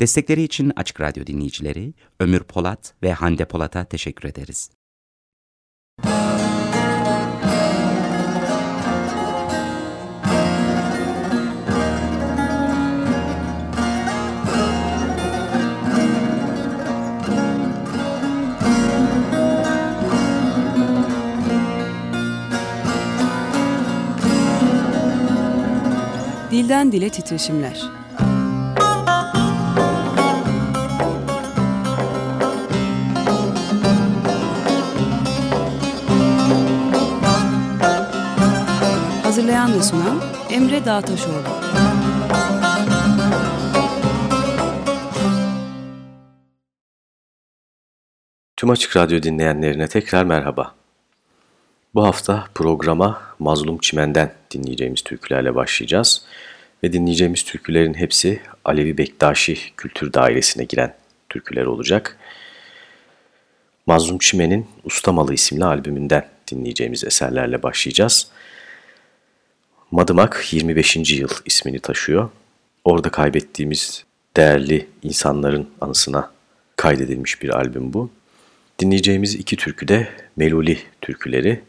Destekleri için Açık Radyo dinleyicileri Ömür Polat ve Hande Polat'a teşekkür ederiz. Dilden Dile Titreşimler Hazırlayan ve sunan Emre Dağtaşoğlu. Tüm Açık Radyo dinleyenlerine tekrar merhaba. Bu hafta programa Mazlum Çimen'den dinleyeceğimiz türkülerle başlayacağız. Ve dinleyeceğimiz türkülerin hepsi Alevi Bektaşi Kültür Dairesi'ne giren türküler olacak. Mazlum Çimen'in Ustamalı isimli albümünden dinleyeceğimiz eserlerle başlayacağız. Madımak 25. yıl ismini taşıyor. Orada kaybettiğimiz değerli insanların anısına kaydedilmiş bir albüm bu. Dinleyeceğimiz iki türkü de Meluli türküleri.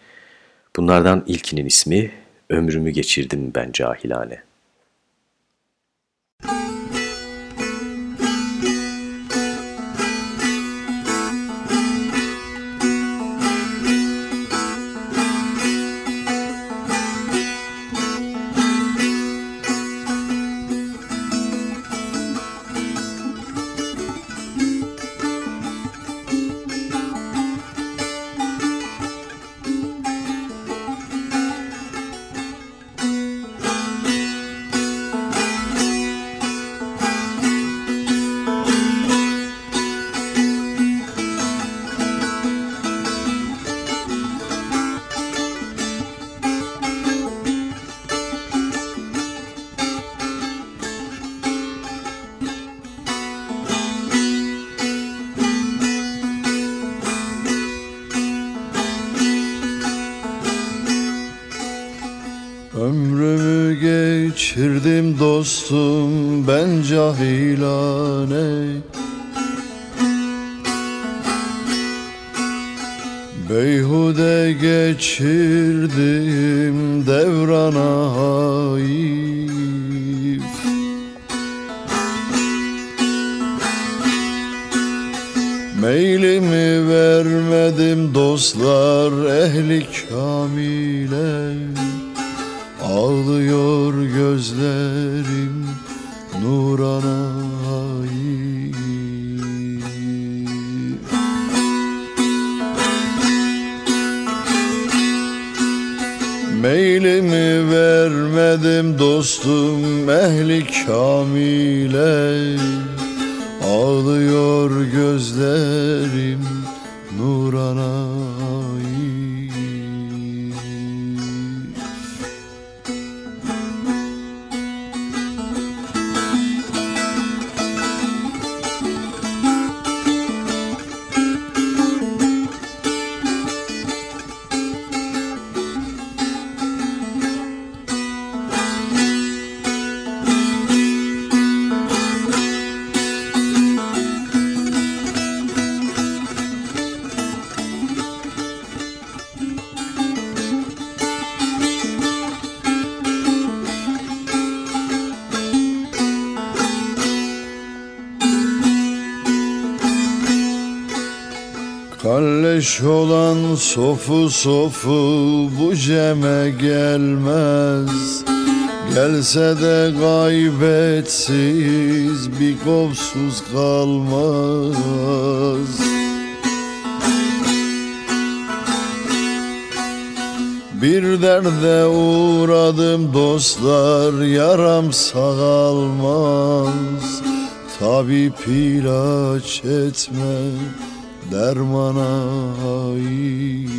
Bunlardan ilkinin ismi Ömrümü Geçirdim Ben Cahilane. Dostum ben cahilane Beyhude geçirdim devrana haif Meylimi vermedim dostlar ehli ehli Kalleş olan sofu sofu bu ceme gelmez. Gelse de gaybetsiz bir kovsuz kalmaz. Bir derde uğradım dostlar yaram sağalmaz Tabip ilaç etmez dermana hayır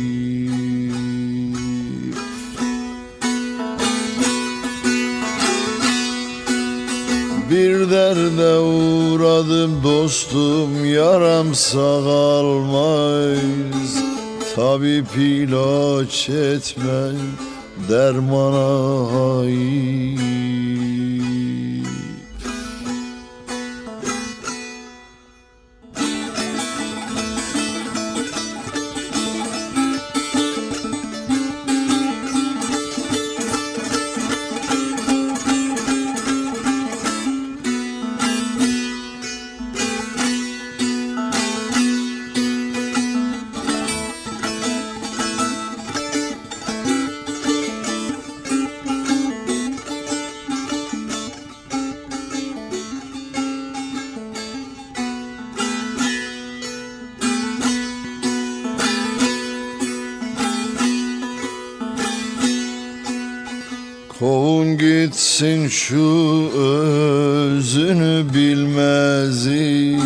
Bir derde uğradım dostum yaram sağalmaz Tabip ilaç etme dermana hayır gitsin şu özünü bilmezi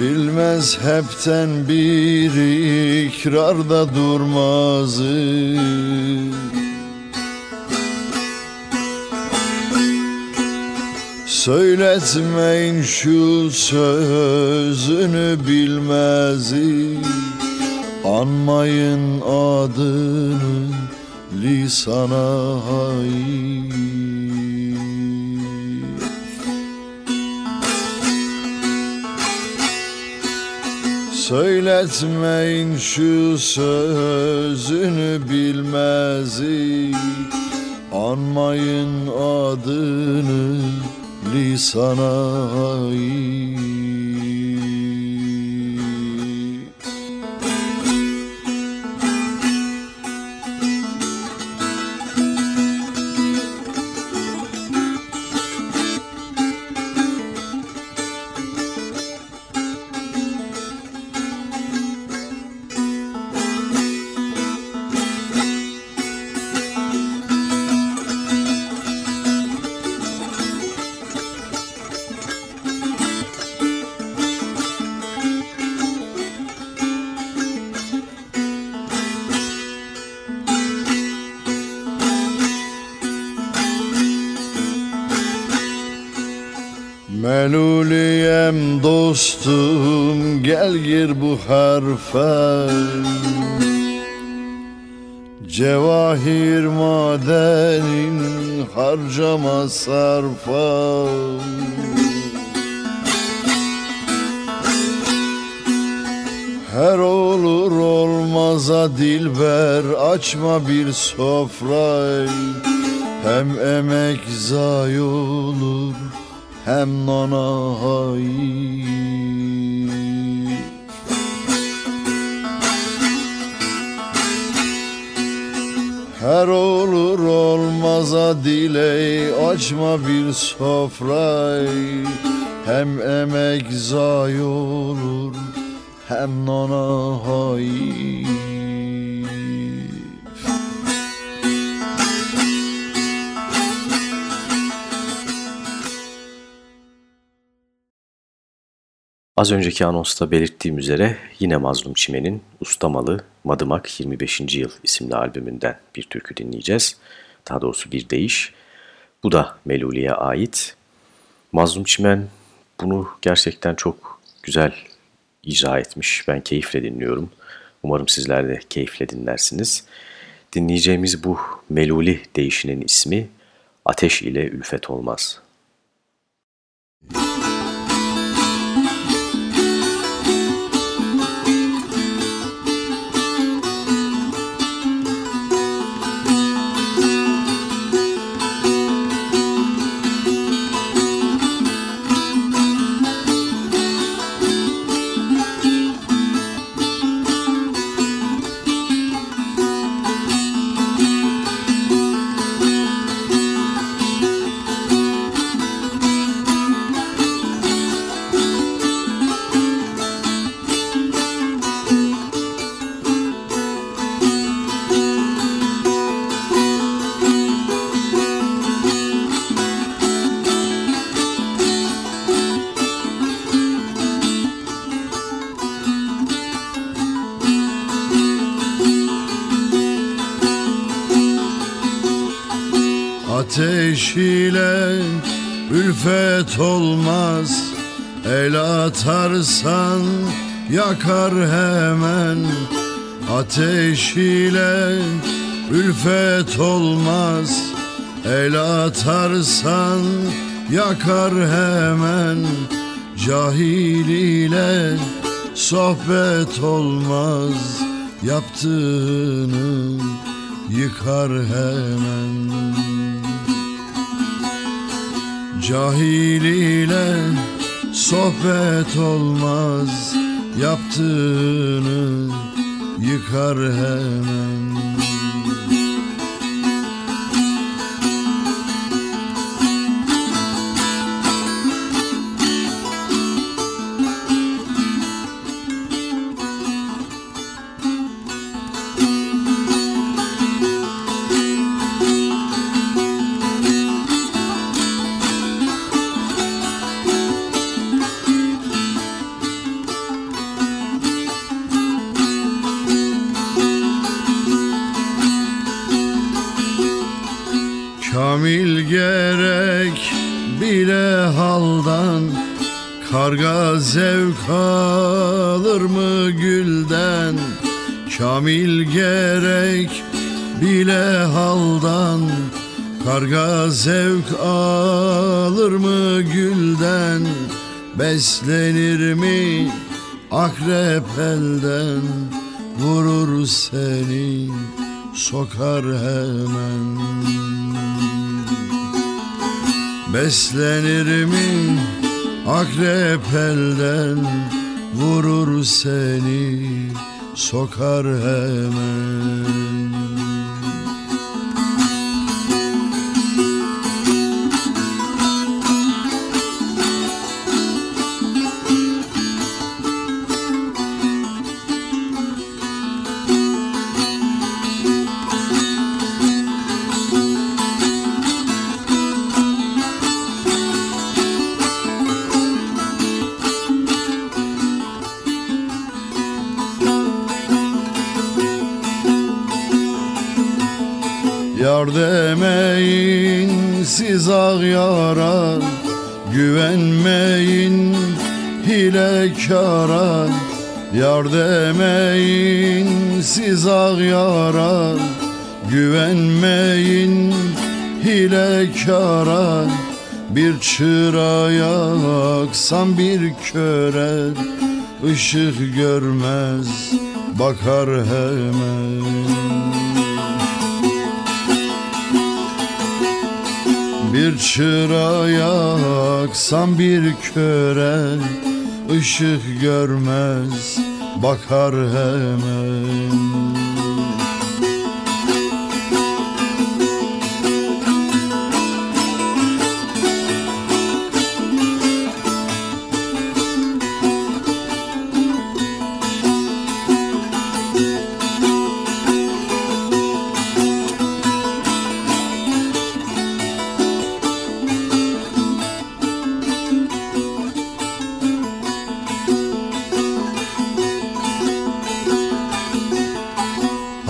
Bilmez hepten bir ikrarda durmazı Söyletmeyin şu sözünü bilmezi Anmayın adını lisana hayır Söyletmeyin şu sözünü bilmezi Anmayın adını lisana hayır dostum gel gir bu harfe. Cevahir madenin harcama sarfa. Her olur olmaza dilber açma bir sofrayı. Hem emek zayi olur hem nana hayır diley açma bir sofrayı Hem emek zayi olur hem nana hayır Az önceki anonsta belirttiğim üzere yine Mazlum Çimen'in Ustamalı Madımak 25. Yıl isimli albümünden bir türkü dinleyeceğiz. Daha doğrusu bir değiş. Bu da Meluli'ye ait. Mazlum Çimen bunu gerçekten çok güzel icra etmiş. Ben keyifle dinliyorum. Umarım sizler de keyifle dinlersiniz. Dinleyeceğimiz bu Meluli değişinin ismi Ateş ile Ülfet Olmaz. İle ülfet olmaz. El atarsan yakar hemen. Ateş ile ülfet olmaz. El atarsan yakar hemen. Cahil ile sohbet olmaz. Yaptığını yıkar hemen Cahil ile sohbet olmaz Yaptığını yıkar hemen Karga zevk alır mı gülden? Kamil gerek bile haldan. Karga zevk alır mı gülden? Beslenir mi akrep elden? Vurur seni sokar hemen. Beslenir mi akrep elden Vurur seni sokar hemen demeyin siz ağyara Güvenmeyin hilekara Yar demeyin siz ağyara Güvenmeyin hilekara Bir çıraya aksam bir köre ışık görmez bakar hemen Bir çıraya aksam bir köre ışık görmez bakar hemen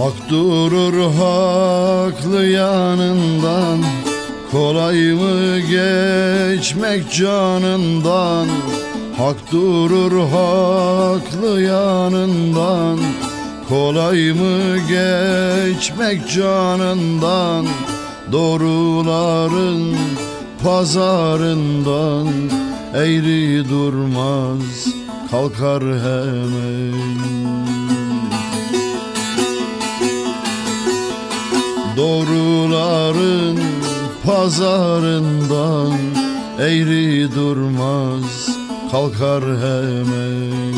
Hak durur haklı yanından Kolay mı geçmek canından? Hak durur haklı yanından Kolay mı geçmek canından? Doğruların pazarından Eğri durmaz kalkar hemen Doğruların pazarından eğri durmaz kalkar hemen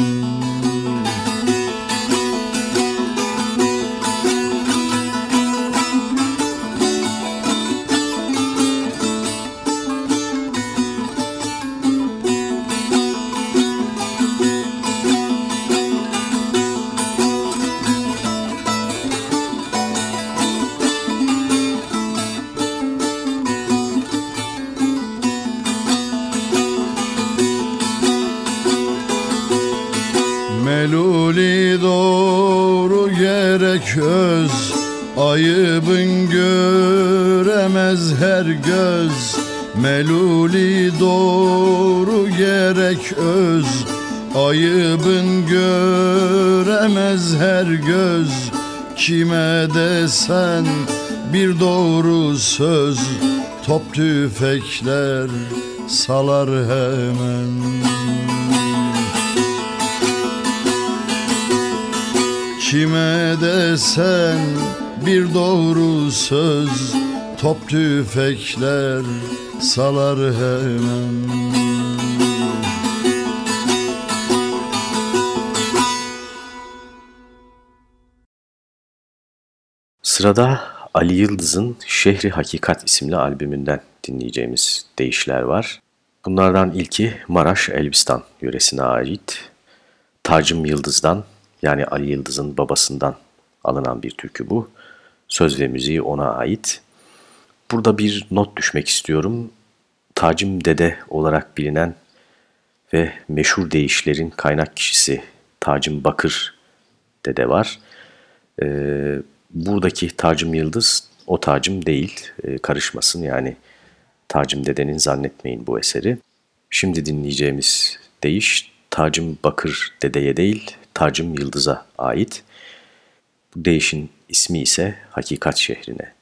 gerek öz Ayıbın göremez her göz. Meluli doğru gerek öz Ayıbın göremez her göz. Kime desen bir doğru söz Top tüfekler salar hemen Kime desen bir doğru söz Top tüfekler salar hemen Sırada Ali Yıldız'ın Şehri Hakikat isimli albümünden dinleyeceğimiz deyişler var. Bunlardan ilki Maraş Elbistan yöresine ait. Tacım Yıldız'dan yani Ali Yıldız'ın babasından alınan bir türkü bu. Söz ve müziği ona ait. Burada bir not düşmek istiyorum. Tacım Dede olarak bilinen ve meşhur deyişlerin kaynak kişisi Tacım Bakır Dede var. Ee, buradaki Tacım Yıldız o tacım değil, e, karışmasın yani. Tacım Dede'nin Zannetmeyin bu eseri. Şimdi dinleyeceğimiz deyiş Tacım Bakır Dede'ye değil, Tacım Yıldız'a ait. Bu deyişin ismi ise Hakikat Şehrine.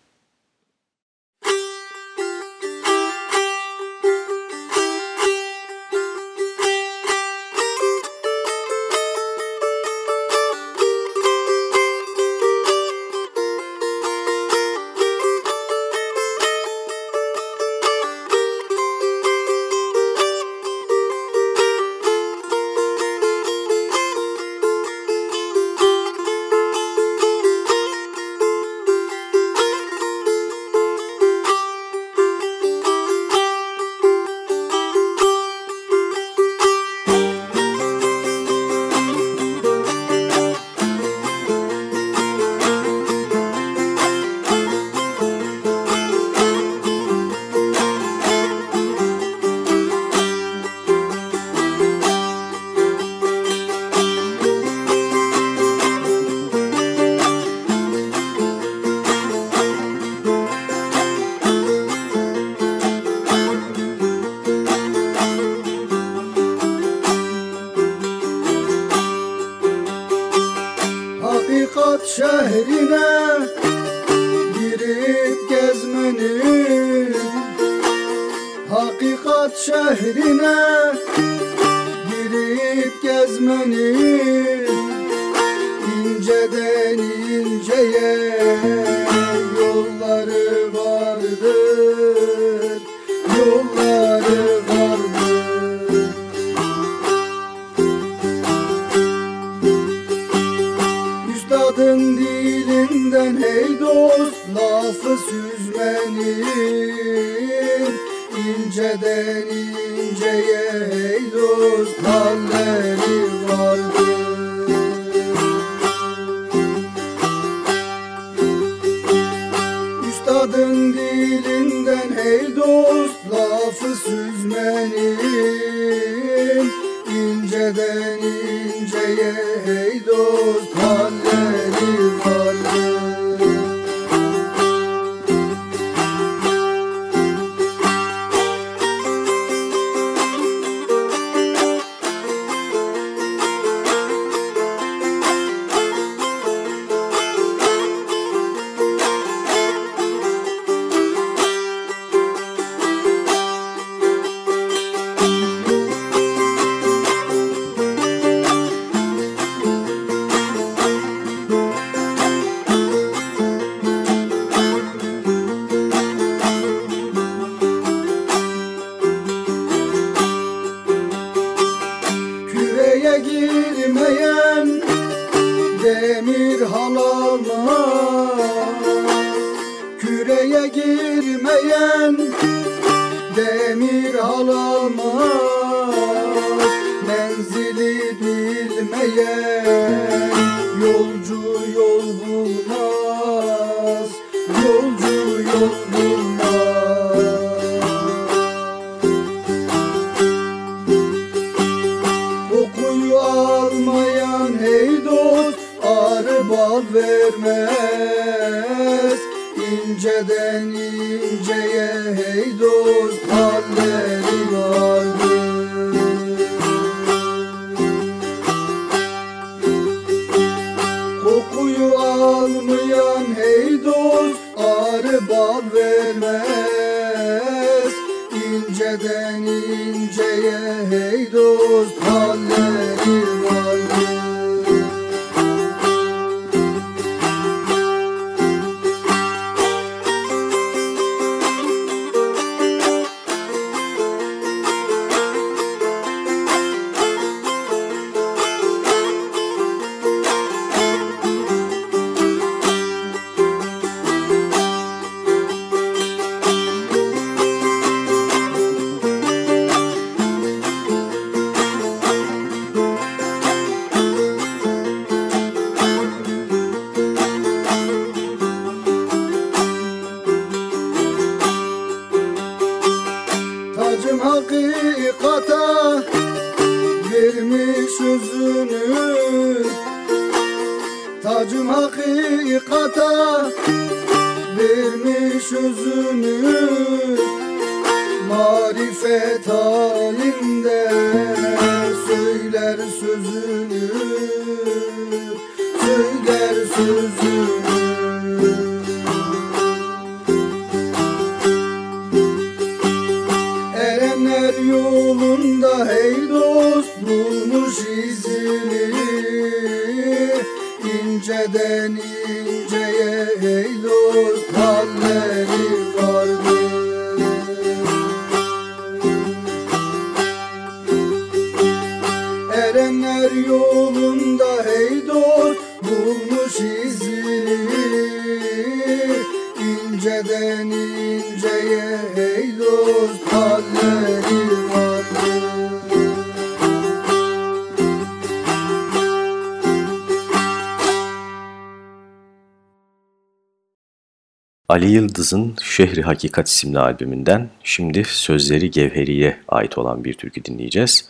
Yıldız'ın Şehri Hakikat isimli albümünden şimdi sözleri Gevheri'ye ait olan bir türkü dinleyeceğiz.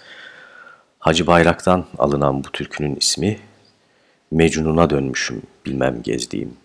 Hacı Bayrak'tan alınan bu türkünün ismi Mecnun'a dönmüşüm bilmem gezdiğim.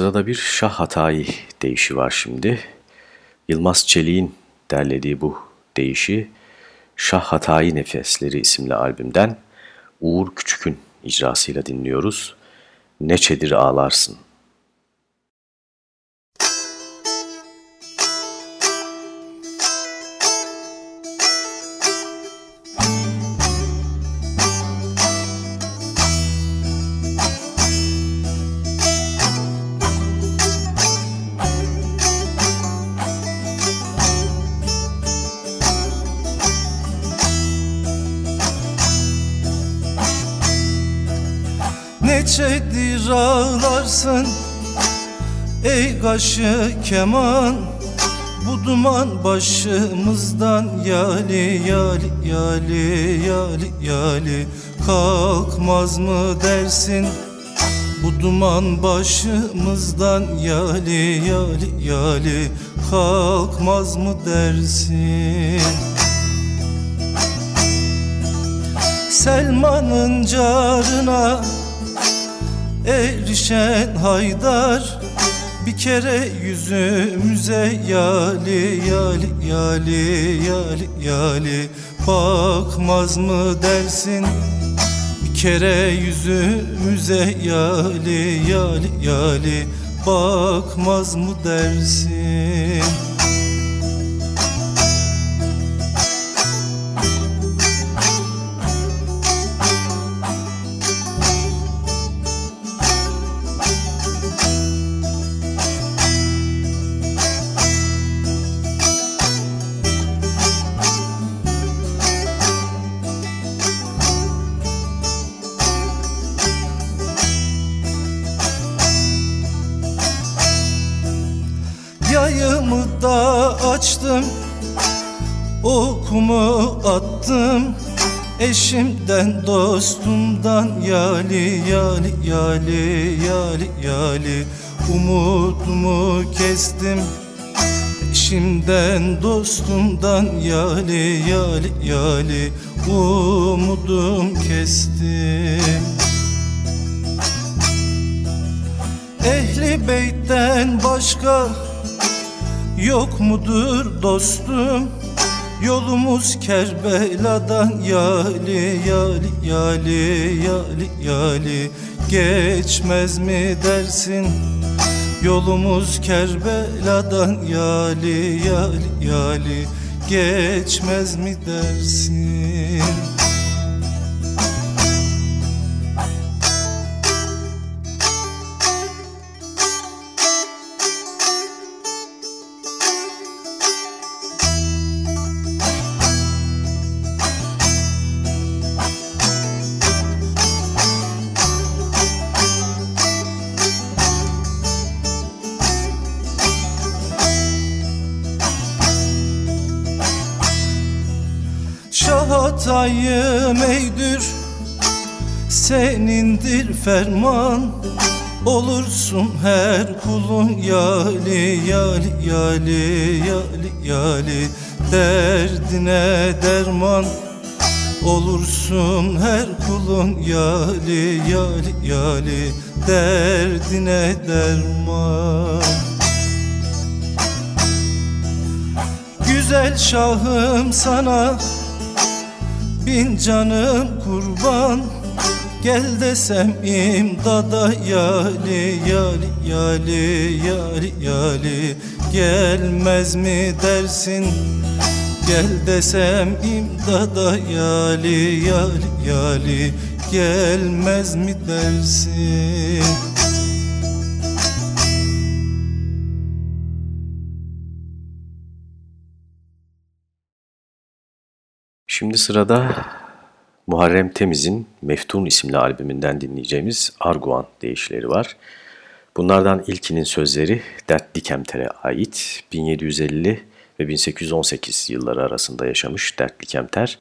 Sırada bir Şah Hatayi deyişi var şimdi. Yılmaz Çelik'in derlediği bu deyişi Şah Hatayi Nefesleri isimli albümden Uğur Küçük'ün icrasıyla dinliyoruz. Neçedir ağlarsın. Neçedir ağlarsın Ey kaşı keman. Bu duman başımızdan Yali yali yali yali yali Kalkmaz mı dersin? Bu duman başımızdan Yali yali yali Kalkmaz mı dersin? Selman'ın carına erişen haydar Bir kere yüzümüze yali yali yali yali yali. Bakmaz mı dersin? Bir kere yüzümüze yali yali yali. Bakmaz mı dersin Eşimden dostumdan Yali yali yali yali yali. Umudumu kestim. Eşimden dostumdan Yali yali yali. Umudum kestim Ehli beytten başka Yok mudur dostum Yolumuz Kerbela'dan Yali yali yali yali yali. Geçmez mi dersin? Yolumuz Kerbela'dan Yali yali yali. Geçmez mi dersin ferman Olursun her kulun yali yali yali yali yali. Derdine derman Olursun her kulun yali yali yali. Derdine derman. Güzel şahım sana Bin canım kurban Gel desem imdada yali yali yali yali yali. Gelmez mi dersin? Gel desem imdada yali yali yali. Gelmez mi dersin? Şimdi sırada Muharrem Temiz'in Meftun isimli albümünden dinleyeceğimiz Arguan deyişleri var. Bunlardan ilkinin sözleri Dertli Kemter'e ait 1750 ve 1818 yılları arasında yaşamış Dertli Kemter.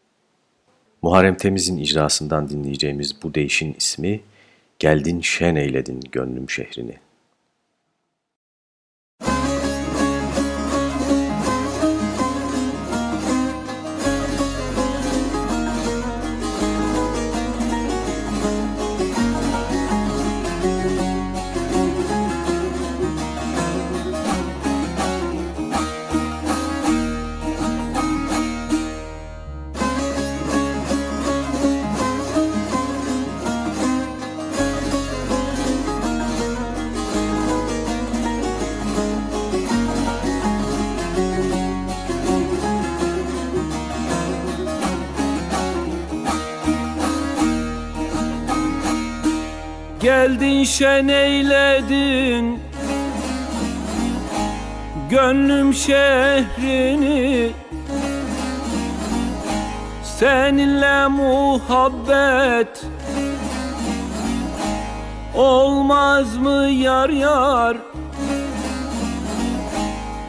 Muharrem Temiz'in icrasından dinleyeceğimiz bu değişin ismi Geldin şen eyledin gönlüm şehrini. Geldin şen eyledin. Gönlüm şehrini Seninle muhabbet Olmaz mı yar yar?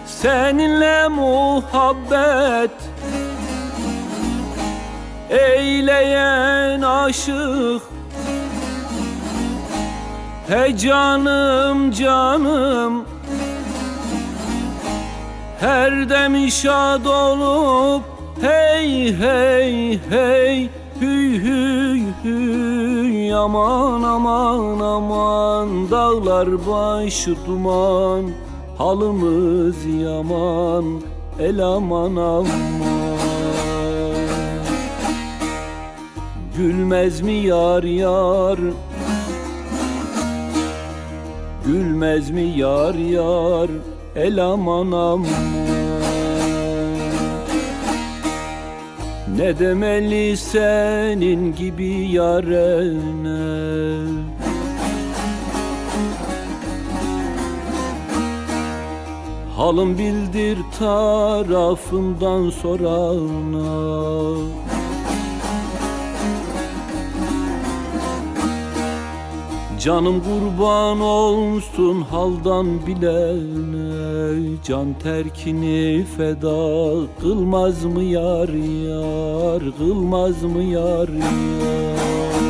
Seninle muhabbet Eyleyen aşık Hey canım canım. Her dem şad olup Hey hey hey. Hüy hüy hüy Aman aman aman. Dağlar başı duman Halımız yaman. El aman aman. Gülmez mi yar yar Gülmez mi yar yar el aman aman Ne demeli senin gibi yarene? Halım bildir tarafından sorana Canım kurban olsun haldan bilene Can terkini feda kılmaz mı yar yar Kılmaz mı yar yar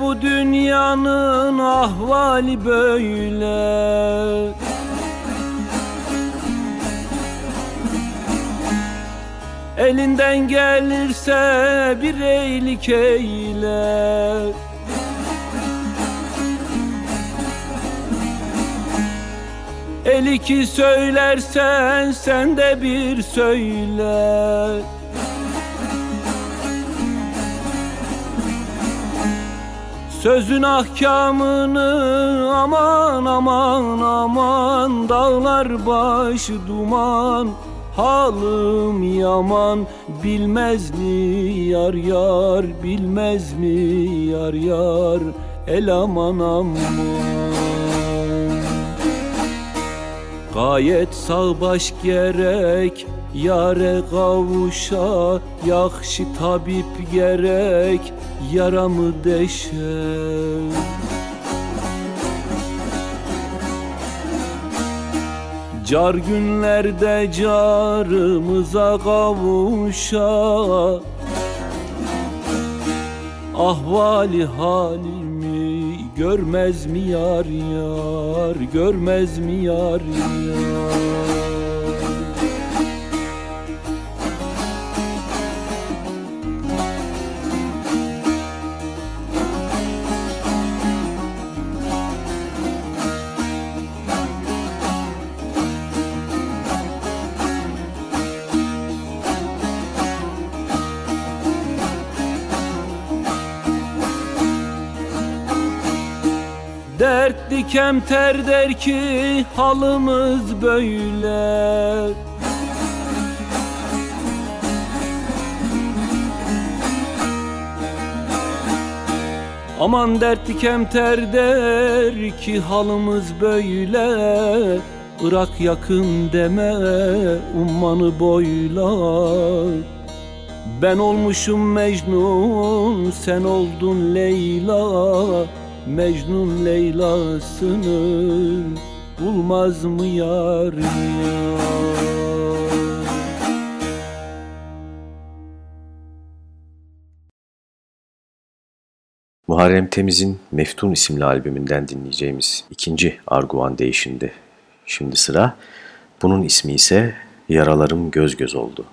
Bu dünyanın ahvali böyle. Elinden gelirse bir eylik eyle. El iki söylersen sen de bir söyle Sözün ahkamını aman aman aman Dağlar başı duman Halım yaman bilmez mi yar yar Bilmez mi yar yar el aman aman. Gayet sağ baş gerek Yare kavuşa Yakşı tabip gerek Yaramı deşer. Car günlerde carımıza kavuşa Ahvali halimi görmez mi yar yar Görmez mi yar yar kemter der ki halımız böyle. Aman dertli kemter der ki halımız böyle. Irak yakın deme ummanı boyla. Ben olmuşum Mecnun sen oldun Leyla Mecnun Leyla'sını bulmaz mı yar yar Muharrem Temiz'in Meftun isimli albümünden dinleyeceğimiz ikinci Arguvan değişindi. Şimdi sıra. Bunun ismi ise Yaralarım Göz Göz oldu.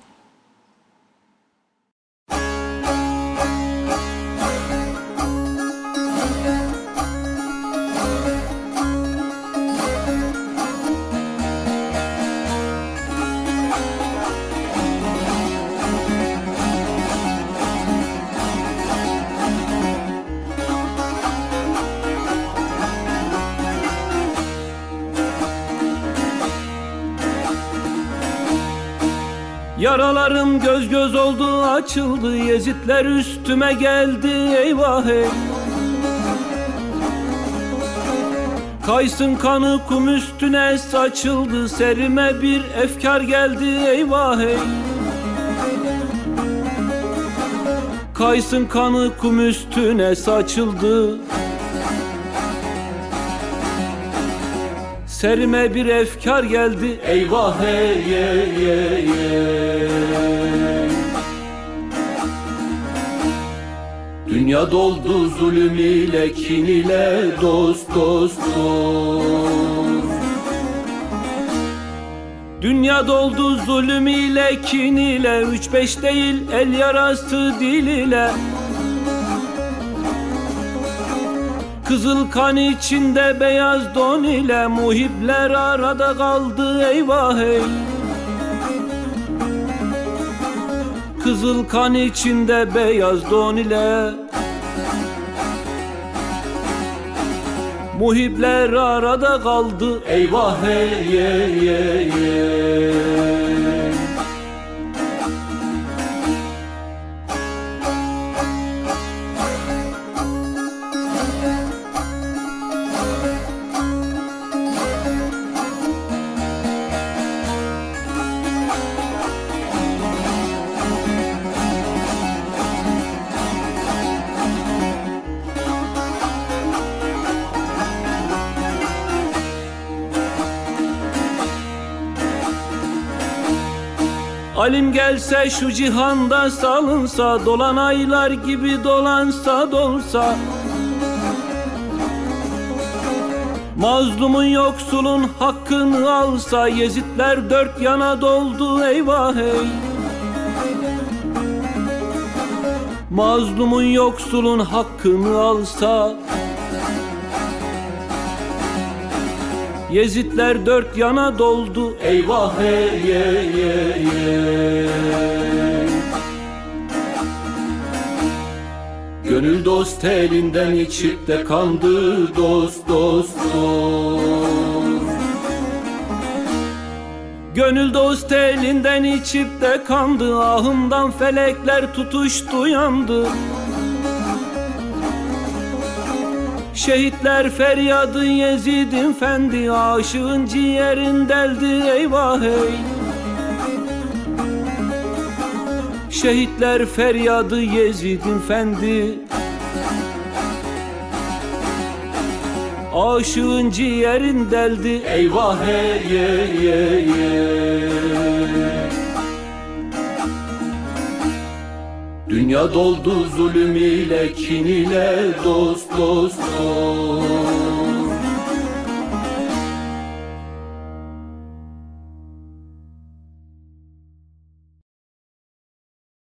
Göz göz oldu açıldı Yezitler üstüme geldi eyvah ey Kaysın kanı kum üstüne saçıldı Serime bir efkar geldi eyvah ey Kaysın kanı kum üstüne saçıldı. Serime bir efkar geldi eyvah hey hey hey hey Dünya doldu zulüm ile kin ile dost dost dost Dünya doldu zulüm ile kin ile Üç beş değil el yarası dil ile. Kızıl kan içinde beyaz don ile muhibler arada kaldı eyvah ey. Kızıl kan içinde beyaz don ile Muhibler arada kaldı. Eyvah hey hey hey hey Alim gelse şu cihanda salınsa Dolan aylar gibi dolansa dolsa. Mazlumun yoksulun hakkını alsa Yezitler dört yana doldu eyvah ey. Mazlumun yoksulun hakkını alsa Yezitler dört yana doldu. Eyvah hey hey hey hey. Gönül dost elinden içip de kandı. Dost dost dost. Gönül dost elinden içip de kandı. Ahımdan felekler tutuştu yandı Şehitler feryadı Yezid'in fendi Aşığın ciğerin deldi eyvah hey Şehitler feryadı Yezid'in fendi. Aşığın ciğerin deldi eyvah hey hey hey hey Dünya doldu zulüm ile kin ile dost dost dost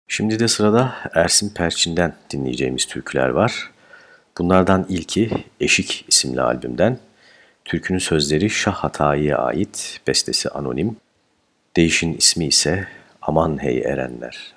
Şimdi de sırada Ersin Perçin'den dinleyeceğimiz türküler var. Bunlardan ilki Eşik isimli albümden. Türkünün sözleri Şah Hatayi'ye ait, bestesi anonim. Değişin ismi ise Aman Hey Erenler.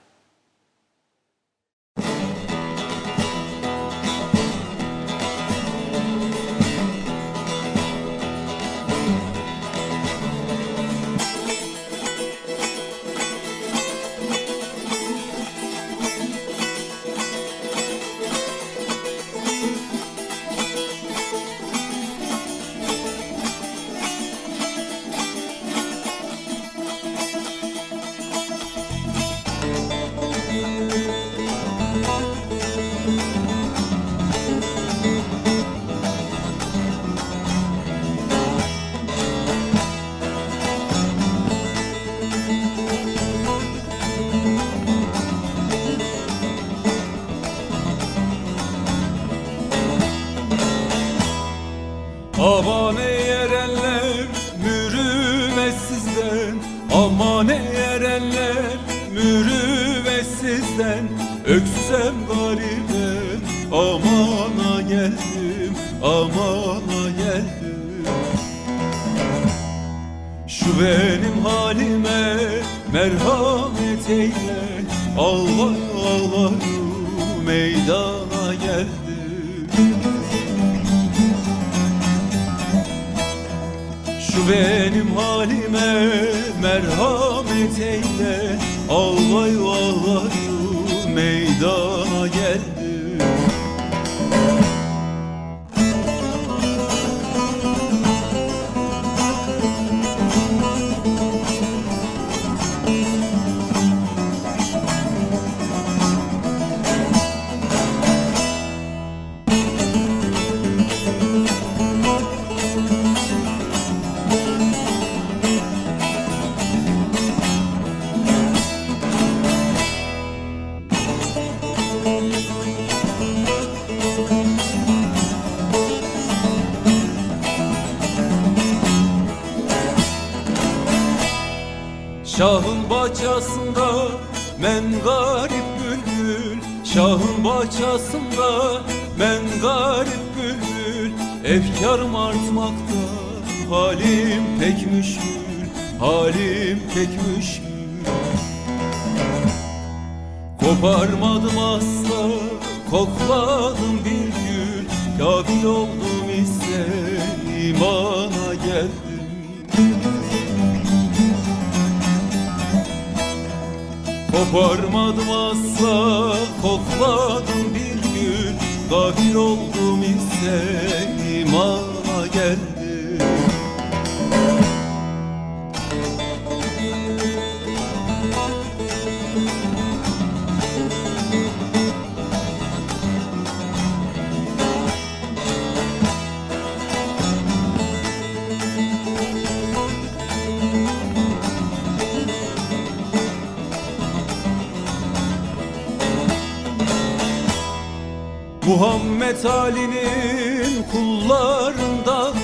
Ali'nin kullarından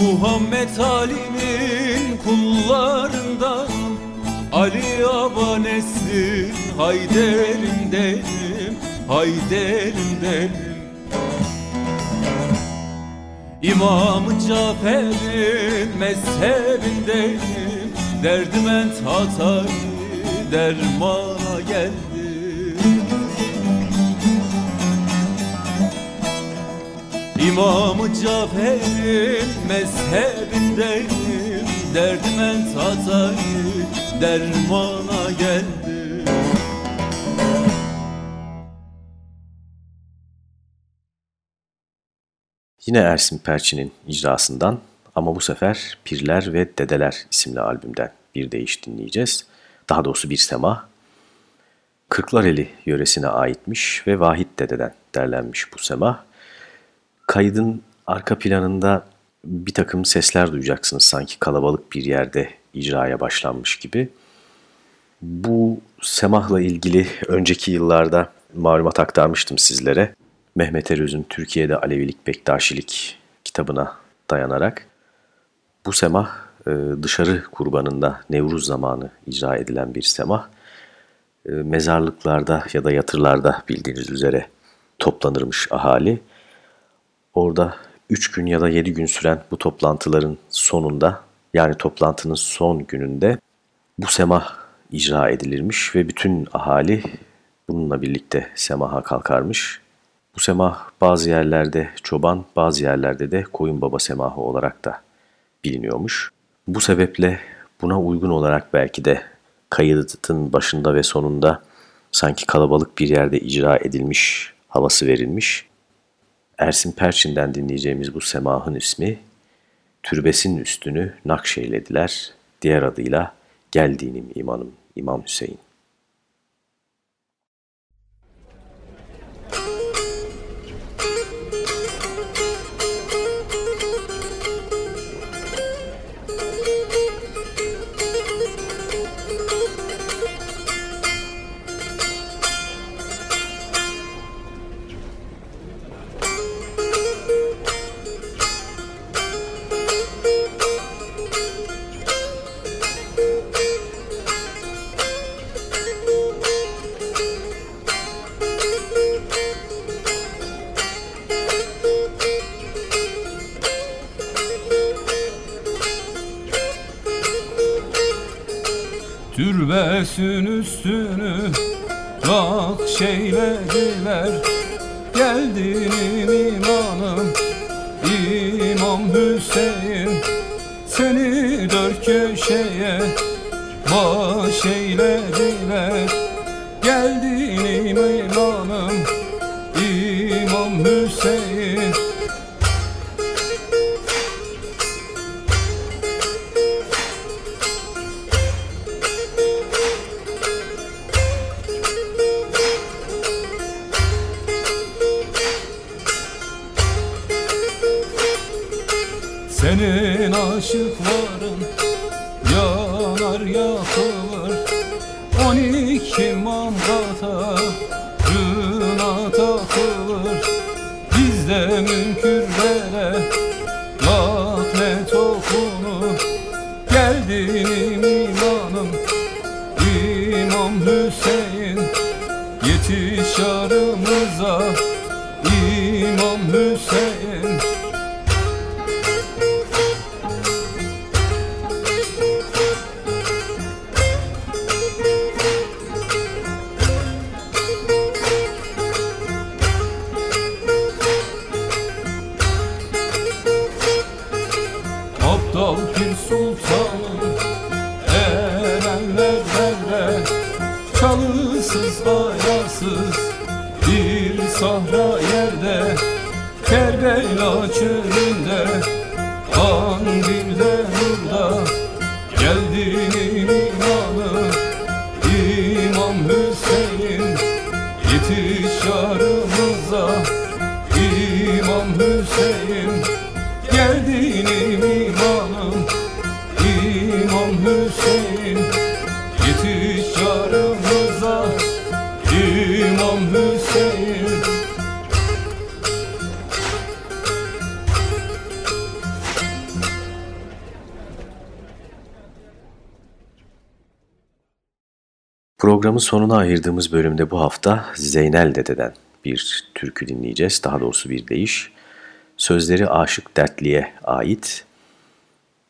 Muhammed Ali'nin kullarından Ali abanesin Hayder'indenim Hayder'indenim İmam-ı Cafer'in mezhebindeyim. Derdimen Tatari dermana geldim İmam-ı Cafer'in mezhebindeyim Derdimen Tatari dermana geldim Yine Ersin Perçin'in icrasından ama bu sefer Pirler ve Dedeler isimli albümden bir deyiş dinleyeceğiz. Daha doğrusu bir sema. Kırklareli yöresine aitmiş ve Vahit Dede'den derlenmiş bu sema. Kaydın arka planında bir takım sesler duyacaksınız sanki kalabalık bir yerde icraya başlanmış gibi. Bu semahla ilgili önceki yıllarda malumat aktarmıştım sizlere. Mehmet Eröz'ün Türkiye'de Alevilik Bektaşilik kitabına dayanarak. Bu semah e, dışarı kurbanında Nevruz zamanı icra edilen bir semah. E, mezarlıklarda ya da yatırlarda bildiğiniz üzere toplanırmış ahali. Orada 3 gün ya da 7 gün süren bu toplantıların sonunda yani toplantının son gününde bu semah icra edilirmiş ve bütün ahali bununla birlikte semaha kalkarmış. Bu semah bazı yerlerde çoban, bazı yerlerde de koyun baba semahı olarak da biliniyormuş. Bu sebeple buna uygun olarak belki de kaydın başında ve sonunda sanki kalabalık bir yerde icra edilmiş havası verilmiş. Ersin Perçin'den dinleyeceğimiz bu semahın ismi Türbesin üstünü nakşeylediler, diğer adıyla Gel imanım İmam Hüseyin. Türbesin üstünü Rak şeylediler Geldinim imanım İmam Hüseyin. Seni dört köşeye Baş eylediler Geldinim Senin Programın sonuna ayırdığımız bölümde bu hafta Zeynel Dede'den bir türkü dinleyeceğiz. Daha doğrusu bir deyiş. Sözleri Aşık Dertli'ye ait.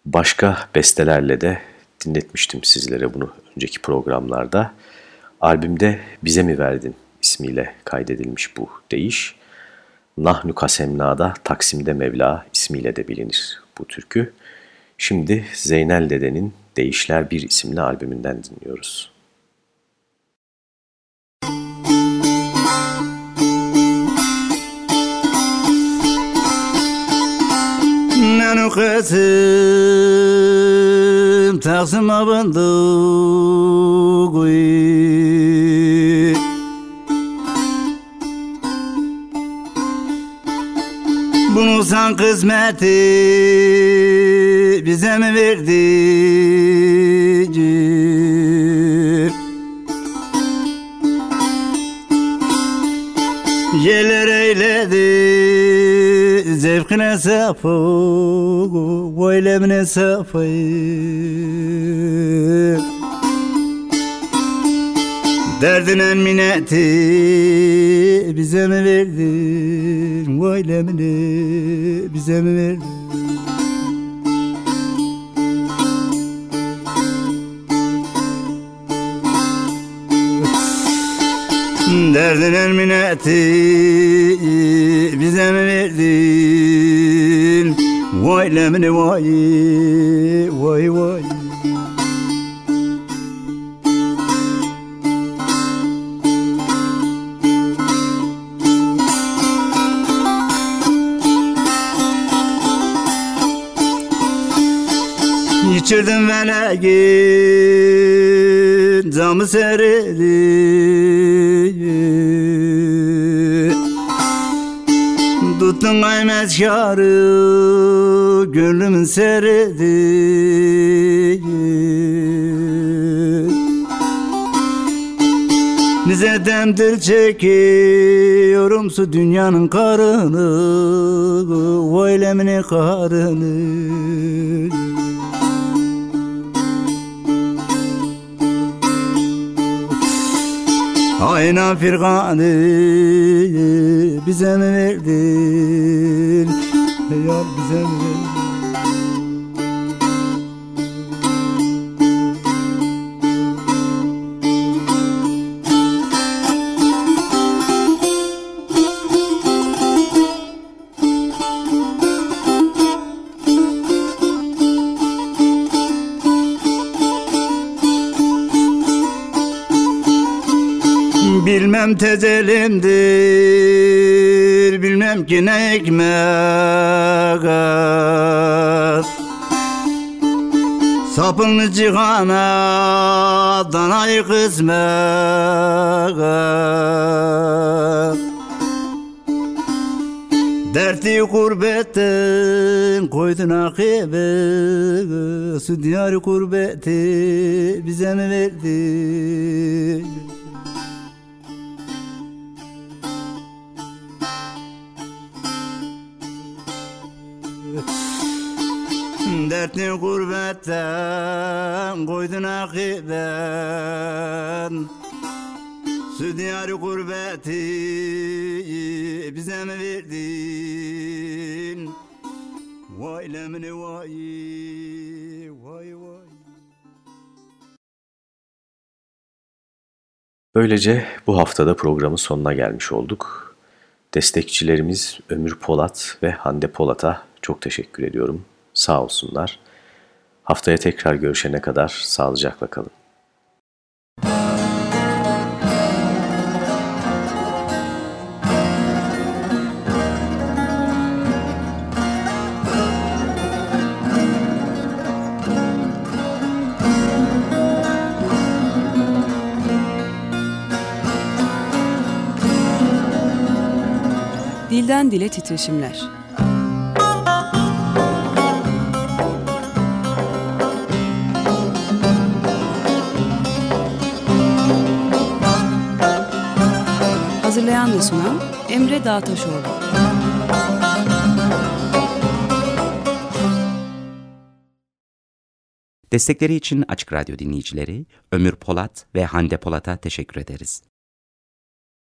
Başka bestelerle de dinletmiştim sizlere bunu önceki programlarda. Albümde Bize Mi Verdin ismiyle kaydedilmiş bu deyiş. Nahnu Kasemna'da Taksim'de Mevla ismiyle de bilinir bu türkü. Şimdi Zeynel Dede'nin Değişler Bir isimli albümünden dinliyoruz. Kızım Taksim abandı Bunu san kısmeti bize mi verdi? Eyledi zevkine sapı Voilemine sapı Derdinen minneti bize mi verdin? Voilemine bize mi verdin? Derdin minneti bize mi verdin Vay lemini vay vay vay. İçirdim velekin camı seredi Tuttun kaymezkarı gönlümün seredi Nize demdir çekiyorum su dünyanın karını Vay lemini karını Ayna firganı bize mi verdin? Yar bize mi verdin? Bilmem tezelimdir Bilmem ki ne ekmek Sapını cihana danayı kısmet Dertli kurbetten koydun akibe Su diyar kurbeti bize mi verdi Dertli kurbetten koydun akiben Su diyarı gurbeti bize mi verdin? Vay lemni vay, vay vay. Böylece bu haftada programın sonuna gelmiş olduk. Destekçilerimiz Ömür Polat ve Hande Polat'a çok teşekkür ediyorum. Sağ olsunlar. Haftaya tekrar görüşene kadar sağlıcakla kalın. Dilden dile titreşimler. Hazırlayan ve sunan Emre Dağtaşoğlu. Destekleri için Açık Radyo dinleyicileri Ömür Polat ve Hande Polat'a teşekkür ederiz.